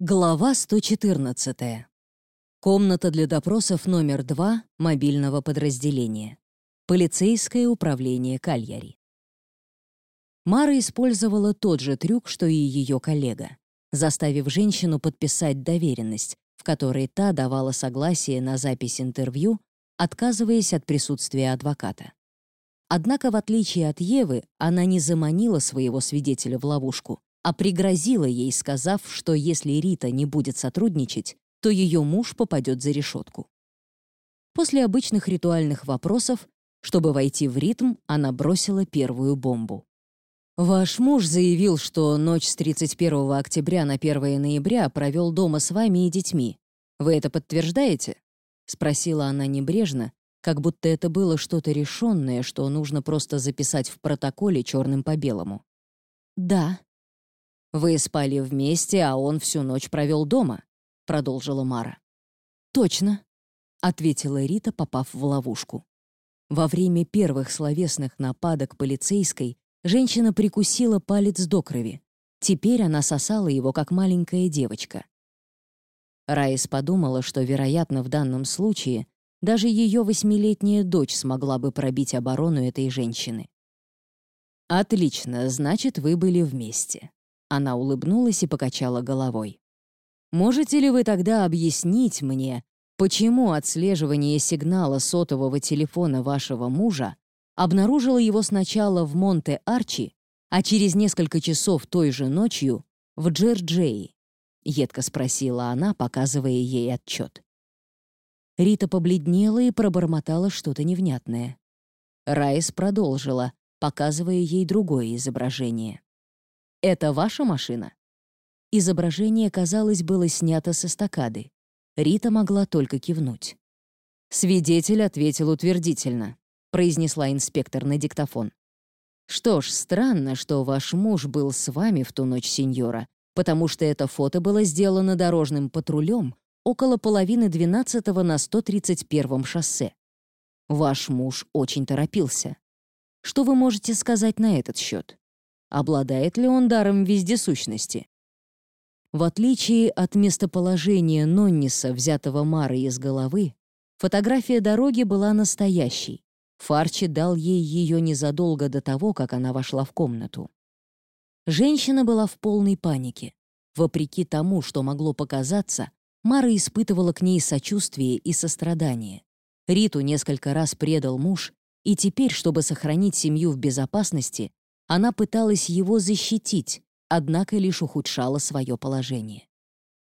Глава 114. Комната для допросов номер 2 мобильного подразделения. Полицейское управление Кальяри. Мара использовала тот же трюк, что и ее коллега, заставив женщину подписать доверенность, в которой та давала согласие на запись интервью, отказываясь от присутствия адвоката. Однако, в отличие от Евы, она не заманила своего свидетеля в ловушку, а пригрозила ей, сказав, что если Рита не будет сотрудничать, то ее муж попадет за решетку. После обычных ритуальных вопросов, чтобы войти в ритм, она бросила первую бомбу. «Ваш муж заявил, что ночь с 31 октября на 1 ноября провел дома с вами и детьми. Вы это подтверждаете?» — спросила она небрежно, как будто это было что-то решенное, что нужно просто записать в протоколе черным по белому. «Да», «Вы спали вместе, а он всю ночь провел дома», — продолжила Мара. «Точно», — ответила Рита, попав в ловушку. Во время первых словесных нападок полицейской женщина прикусила палец до крови. Теперь она сосала его, как маленькая девочка. Райс подумала, что, вероятно, в данном случае даже ее восьмилетняя дочь смогла бы пробить оборону этой женщины. «Отлично, значит, вы были вместе», она улыбнулась и покачала головой. «Можете ли вы тогда объяснить мне, почему отслеживание сигнала сотового телефона вашего мужа обнаружило его сначала в Монте-Арчи, а через несколько часов той же ночью в Джерджеи?» — едко спросила она, показывая ей отчет. Рита побледнела и пробормотала что-то невнятное. Райс продолжила, показывая ей другое изображение. «Это ваша машина?» Изображение, казалось, было снято с эстакады. Рита могла только кивнуть. Свидетель ответил утвердительно, произнесла инспектор на диктофон. «Что ж, странно, что ваш муж был с вами в ту ночь, сеньора, потому что это фото было сделано дорожным патрулем около половины двенадцатого на 131-м шоссе. Ваш муж очень торопился. Что вы можете сказать на этот счет? Обладает ли он даром вездесущности? В отличие от местоположения Нонниса, взятого Марой из головы, фотография дороги была настоящей. Фарчи дал ей ее незадолго до того, как она вошла в комнату. Женщина была в полной панике. Вопреки тому, что могло показаться, Мара испытывала к ней сочувствие и сострадание. Риту несколько раз предал муж, и теперь, чтобы сохранить семью в безопасности, она пыталась его защитить, однако лишь ухудшала свое положение.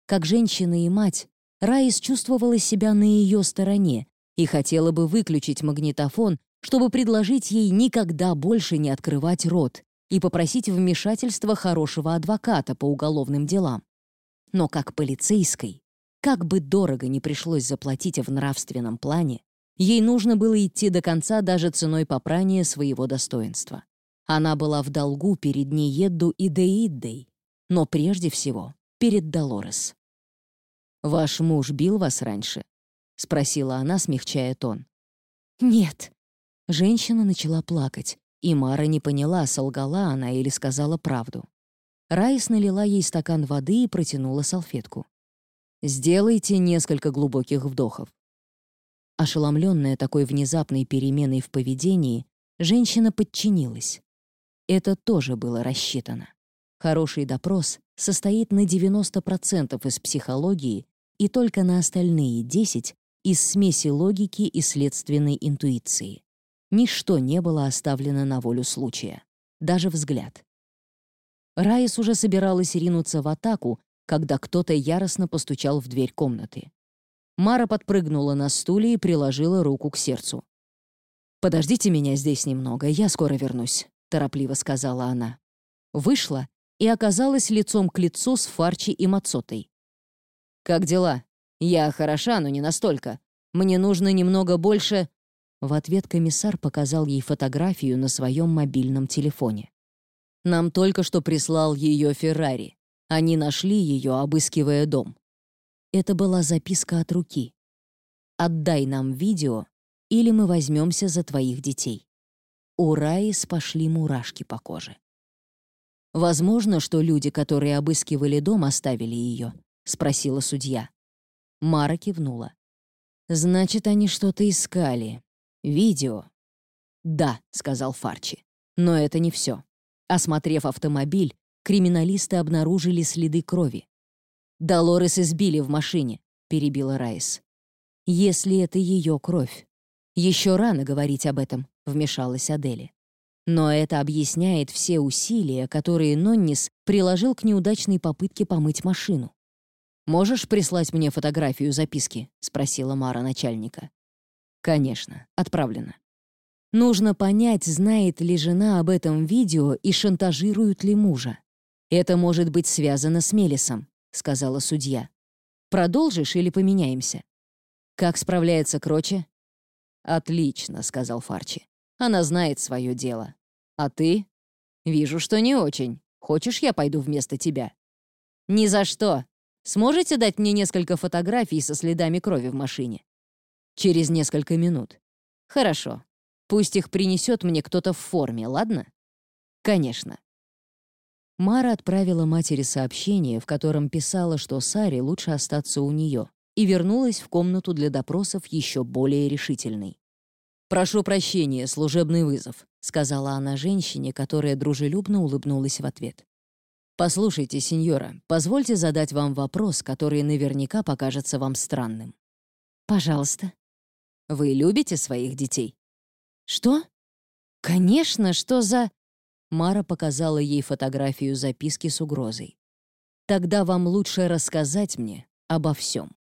Как женщина и мать, Раис чувствовала себя на ее стороне и хотела бы выключить магнитофон, чтобы предложить ей никогда больше не открывать рот и попросить вмешательства хорошего адвоката по уголовным делам. Но как полицейской, как бы дорого не пришлось заплатить в нравственном плане, ей нужно было идти до конца даже ценой попрания своего достоинства. Она была в долгу перед Ниедду и Деиддой, но прежде всего перед Долорес. «Ваш муж бил вас раньше?» — спросила она, смягчая тон. «Нет». Женщина начала плакать, и Мара не поняла, солгала она или сказала правду. Райс налила ей стакан воды и протянула салфетку. «Сделайте несколько глубоких вдохов». Ошеломленная такой внезапной переменой в поведении, женщина подчинилась. Это тоже было рассчитано. Хороший допрос состоит на 90% из психологии и только на остальные 10% из смеси логики и следственной интуиции. Ничто не было оставлено на волю случая. Даже взгляд. Райс уже собиралась ринуться в атаку, когда кто-то яростно постучал в дверь комнаты. Мара подпрыгнула на стуле и приложила руку к сердцу. «Подождите меня здесь немного, я скоро вернусь» торопливо сказала она. Вышла и оказалась лицом к лицу с Фарчи и Мацотой. «Как дела? Я хороша, но не настолько. Мне нужно немного больше...» В ответ комиссар показал ей фотографию на своем мобильном телефоне. «Нам только что прислал ее Феррари. Они нашли ее, обыскивая дом». Это была записка от руки. «Отдай нам видео, или мы возьмемся за твоих детей». У Раис пошли мурашки по коже. Возможно, что люди, которые обыскивали дом, оставили ее. — спросила судья. Мара кивнула. «Значит, они что-то искали. Видео». «Да», — сказал Фарчи. «Но это не все. Осмотрев автомобиль, криминалисты обнаружили следы крови. «Долорес избили в машине», — перебила Райс. «Если это ее кровь». «Еще рано говорить об этом», — вмешалась Адели. Но это объясняет все усилия, которые Ноннис приложил к неудачной попытке помыть машину. «Можешь прислать мне фотографию записки?» — спросила Мара начальника. «Конечно, отправлено». Нужно понять, знает ли жена об этом видео и шантажирует ли мужа. Это может быть связано с Мелисом, сказала судья. Продолжишь или поменяемся? Как справляется Кроче? Отлично, сказал Фарчи. Она знает свое дело. А ты? Вижу, что не очень. Хочешь, я пойду вместо тебя? Ни за что. Сможете дать мне несколько фотографий со следами крови в машине? Через несколько минут. Хорошо. Пусть их принесет мне кто-то в форме, ладно? Конечно. Мара отправила матери сообщение, в котором писала, что Саре лучше остаться у нее, и вернулась в комнату для допросов еще более решительной. «Прошу прощения, служебный вызов», — сказала она женщине, которая дружелюбно улыбнулась в ответ. «Послушайте, сеньора, позвольте задать вам вопрос, который наверняка покажется вам странным». «Пожалуйста». «Вы любите своих детей?» «Что?» «Конечно, что за...» Мара показала ей фотографию записки с угрозой. «Тогда вам лучше рассказать мне обо всем».